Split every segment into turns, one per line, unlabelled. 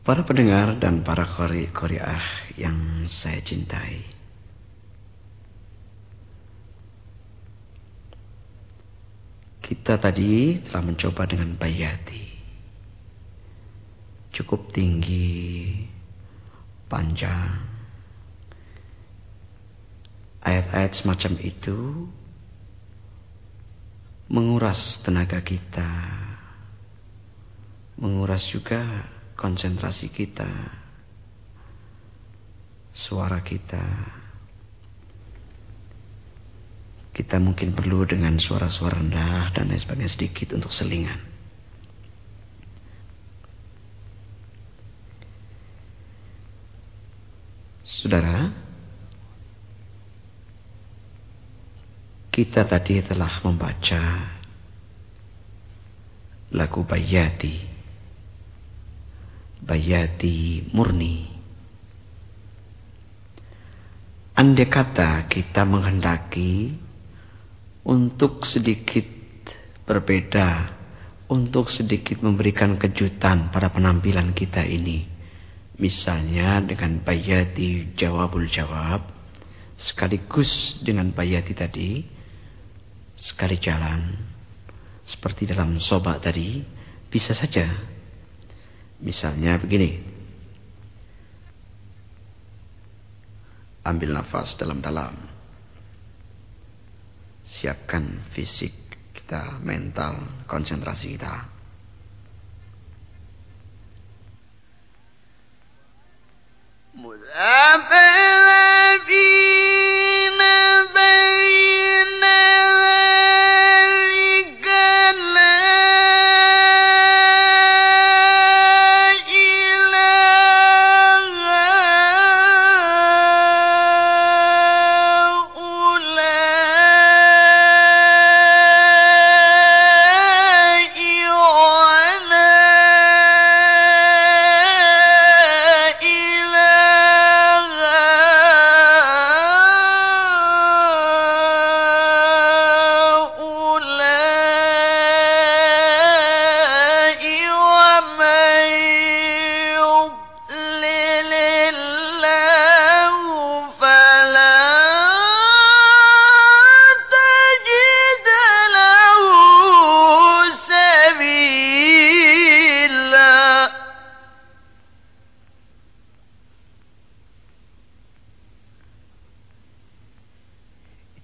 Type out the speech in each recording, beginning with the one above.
Para pendengar dan para kori koriah yang saya cintai. Kita tadi telah mencoba dengan bayati. Cukup tinggi, panjang. Ayat-ayat semacam itu menguras tenaga kita. Menguras juga konsentrasi kita, suara kita. Kita mungkin perlu dengan suara-suara rendah dan lain sebagainya sedikit untuk selingan. Saudara, kita tadi telah membaca lagu Bayati bayati murni. Andai kata kita menghendaki untuk sedikit berbeda, untuk sedikit memberikan kejutan pada penampilan kita ini. Misalnya dengan bayati jawabul jawab, sekaligus dengan bayati tadi, sekali jalan, seperti dalam sobat tadi, bisa saja Misalnya begini. Ambil nafas dalam-dalam. Siapkan fisik kita, mental, konsentrasi kita.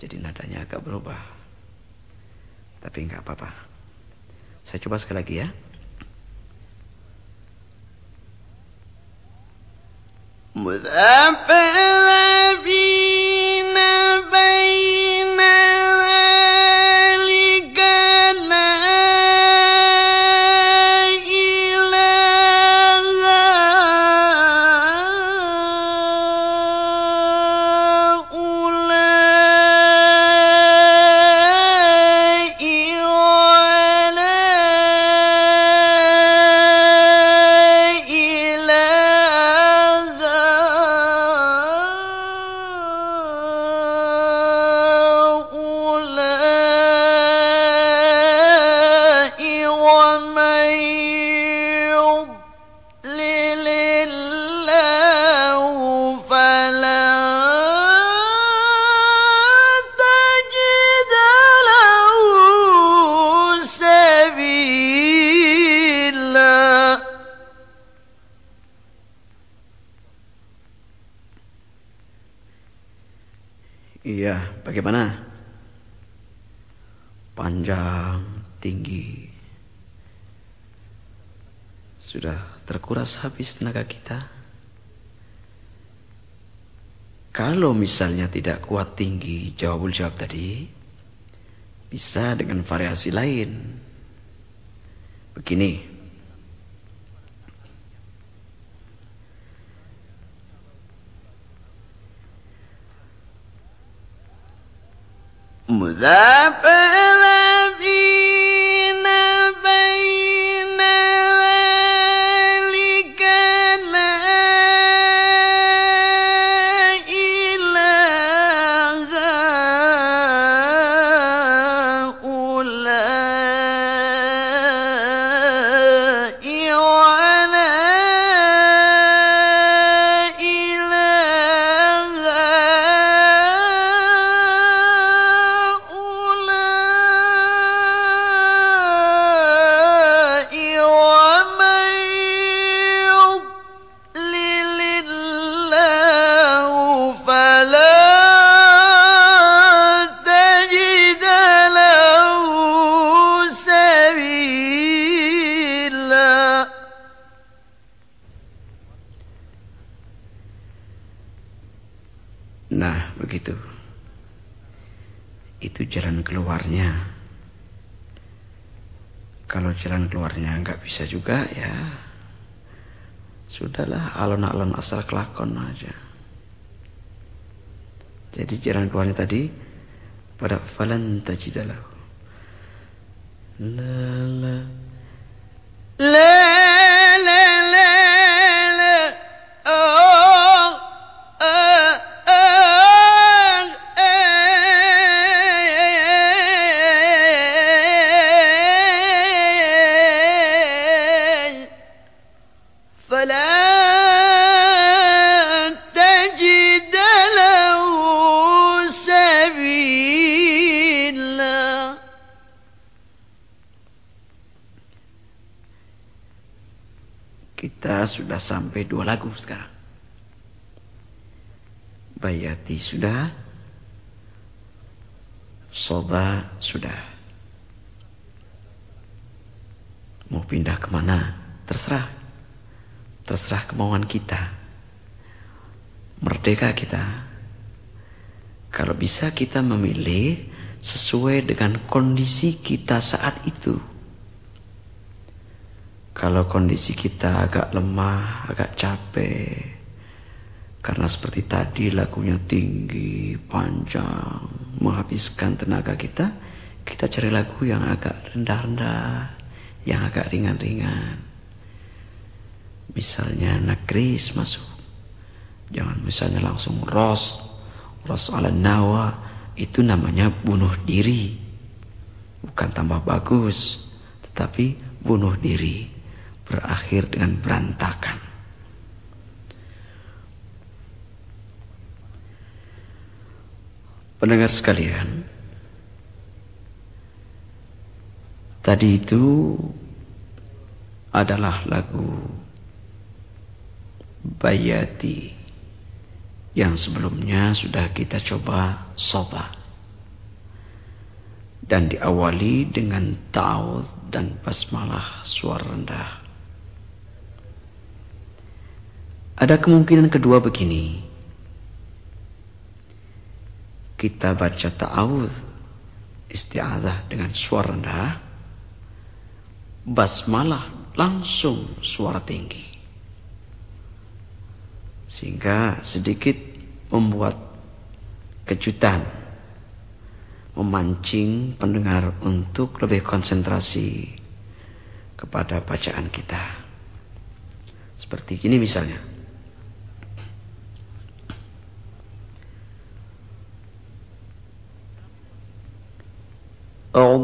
jadi nadanya agak berubah. Tapi nggak apa-apa. Saya coba sekali lagi ya. Habis tenaga kita. Kalau misalnya tidak kuat tinggi jawabul jawab tadi, bisa dengan variasi lain. Begini.
مذافر bisa juga ya. Sudahlah alon-alon asal kelakon aja. Jadi jalan keluarnya tadi pada falan tajidalah. La la.
La
sampai dua lagu sekarang. Bayati sudah. Soba sudah. Mau pindah ke mana? Terserah. Terserah kemauan kita. Merdeka kita. Kalau bisa kita memilih sesuai dengan kondisi kita saat itu. Kalau kondisi kita agak lemah, agak capek. Karena seperti tadi lagunya tinggi, panjang, menghabiskan tenaga kita. Kita cari lagu yang agak rendah-rendah, yang agak ringan-ringan. Misalnya Nakris masuk. Jangan misalnya langsung Ros, Ros ala Nawa. Itu namanya bunuh diri. Bukan tambah bagus, tetapi bunuh diri berakhir dengan berantakan. Pendengar sekalian, tadi itu adalah lagu Bayati yang sebelumnya sudah kita coba soba dan diawali dengan ta'ud dan basmalah suara rendah. Ada kemungkinan kedua begini. Kita baca ta'awud isti'adah dengan suara rendah. Basmalah langsung suara tinggi. Sehingga sedikit membuat kejutan. Memancing pendengar untuk lebih konsentrasi kepada bacaan kita. Seperti ini misalnya.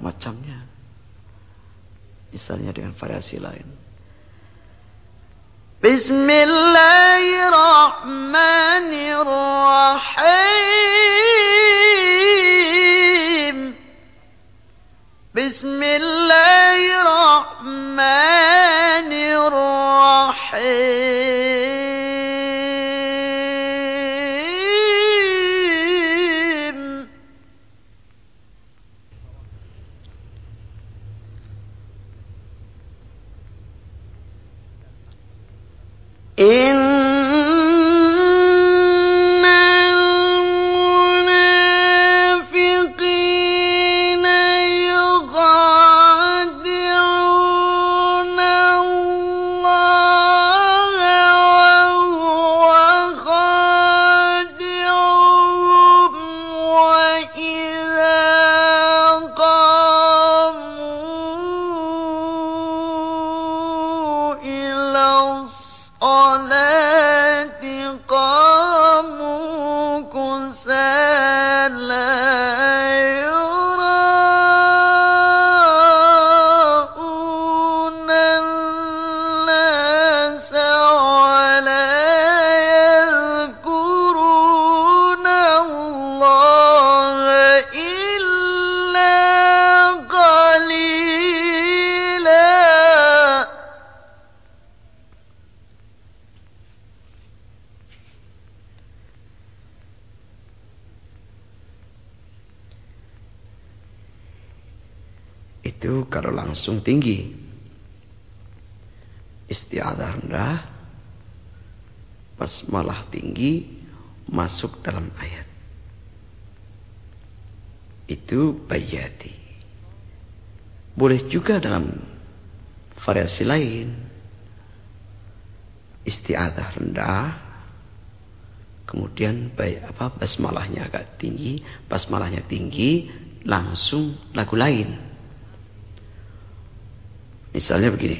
Macamnya. Misalnya dengan variasi lain.
Bismillahirrahmanirrahim. Bismillahirrahmanirrahim. Langsung tinggi. Isti'adah rendah, basmalah tinggi, masuk dalam ayat. Itu bayati. Boleh juga dalam variasi lain. Isti'adah rendah, kemudian baik apa basmalahnya agak tinggi, basmalahnya tinggi, langsung lagu lain. Misalnya begini.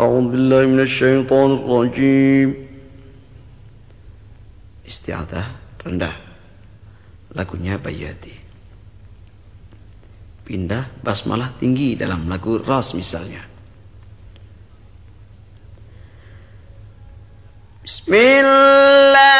A'udzubillahi minasyaitonir rajim. Isti'adah rendah. Lagunya Bayati. Pindah basmalah tinggi dalam lagu Ras misalnya. Bismillah.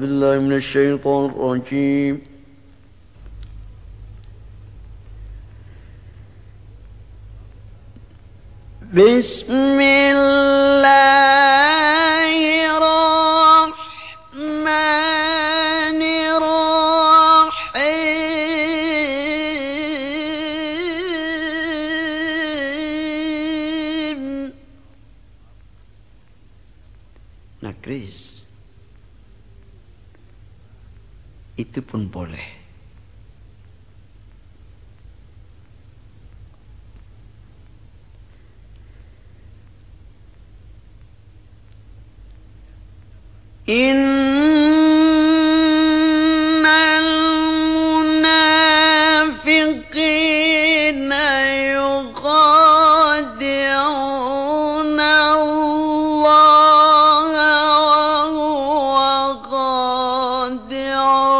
بالله من الشيطان الرجيم. بسم itu pun boleh.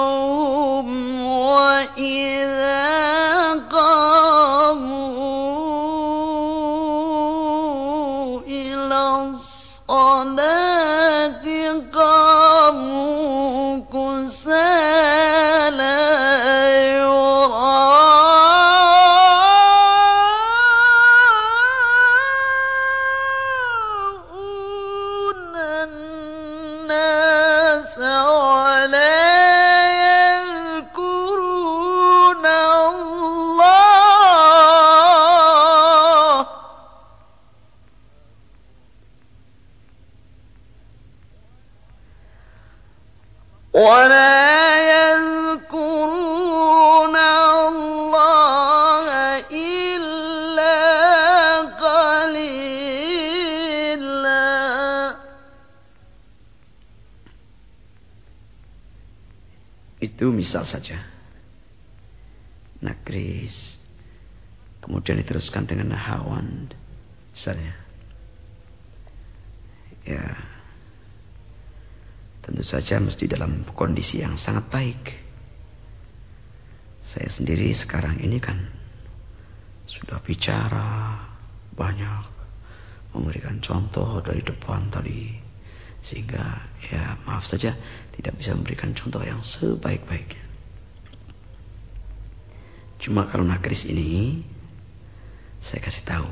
قوم وإذ misal saja. Nakris. Kemudian diteruskan dengan nahawan. Misalnya. Ya. Tentu saja mesti dalam kondisi yang sangat baik. Saya sendiri sekarang ini kan sudah bicara banyak memberikan contoh dari depan tadi sehingga ya maaf saja tidak bisa memberikan contoh yang sebaik-baiknya. Cuma kalau nakris ini saya kasih tahu.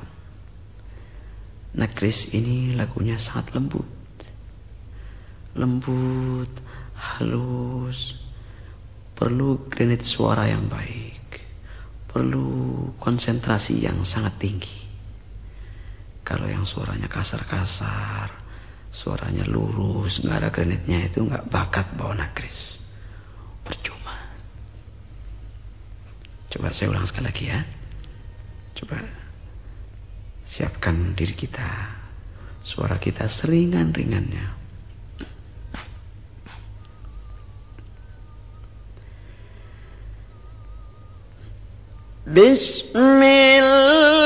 Nakris ini lagunya sangat lembut. Lembut, halus. Perlu granit suara yang baik. Perlu konsentrasi yang sangat tinggi. Kalau yang suaranya kasar-kasar, Suaranya lurus, nggak ada granitnya itu nggak bakat bawa nakris. Percuma. Coba saya ulang sekali lagi ya. Coba siapkan diri kita.
Suara kita seringan-ringannya.
Bismillah.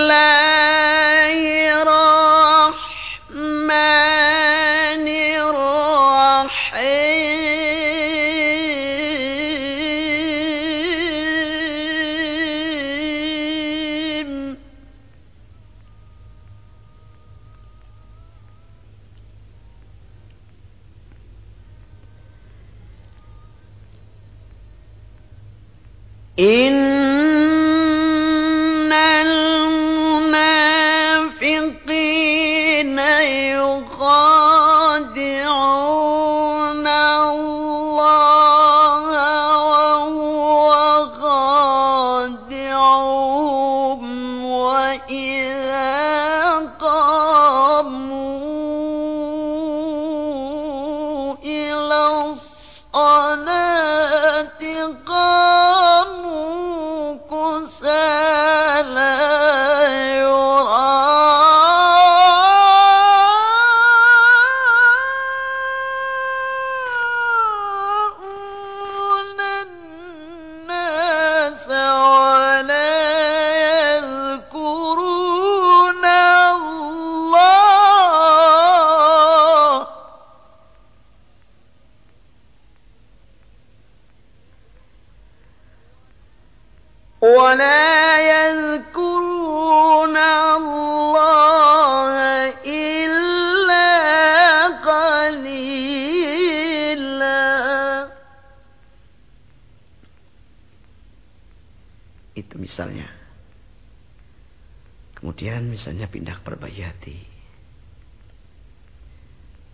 misalnya pindah ke perbayati.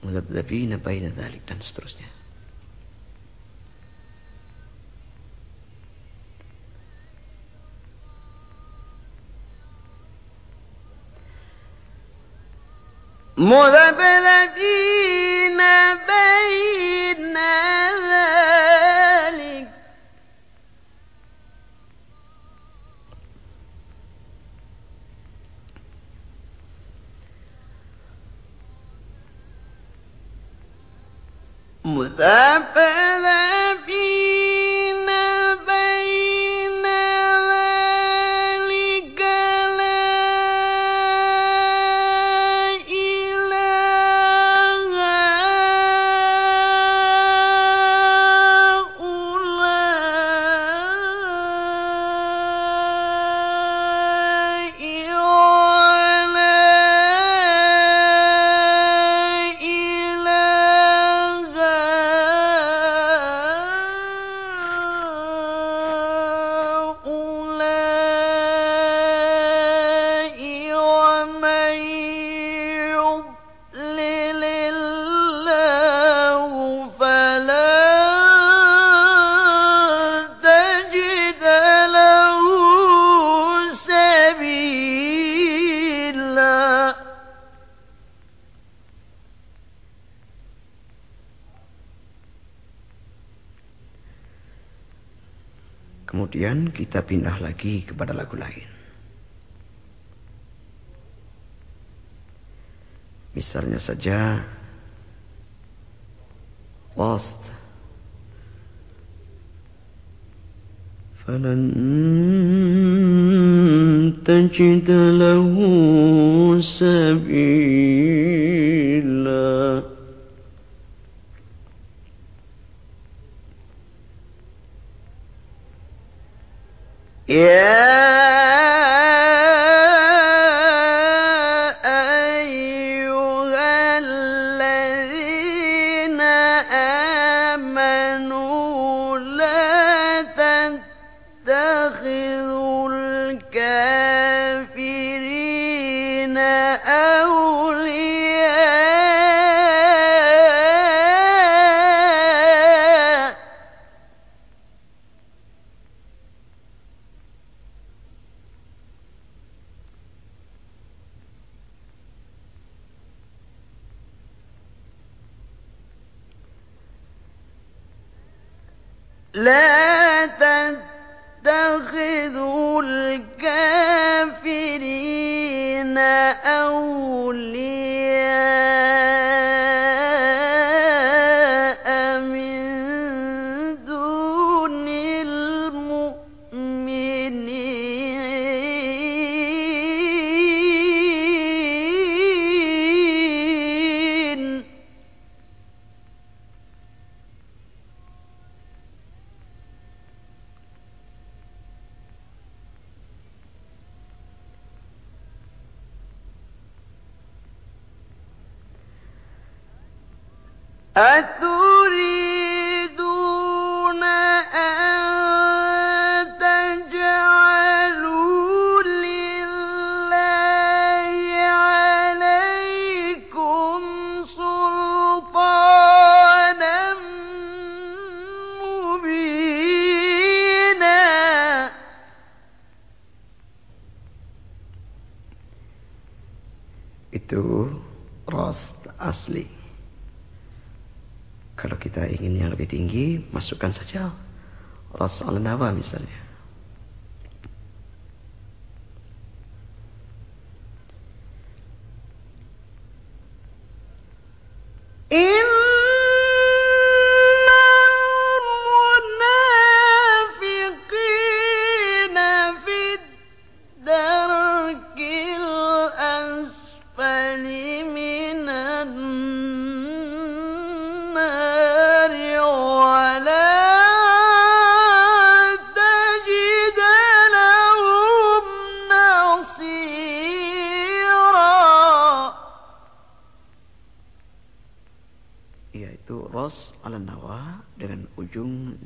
Muladzabina baina dzalik dan seterusnya.
مذبذبين بين مسافر
kita pindah lagi kepada lagu lain. Misalnya saja Lost. فلن تجد له سبيلا
Yeah. لا تتخذوا الكافرين أتريد Ingin yang lebih tinggi, masukkan saja ras misalnya.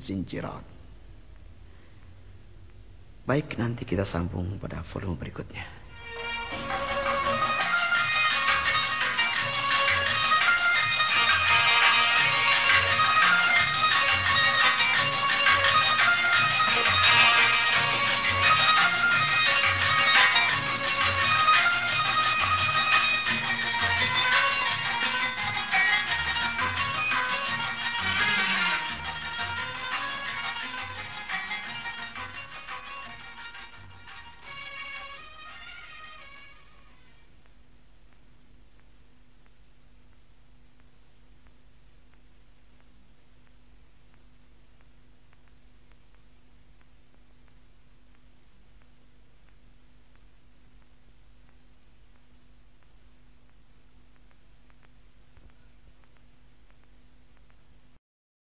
Zinjirat. Baik, nanti kita sambung pada volume berikutnya.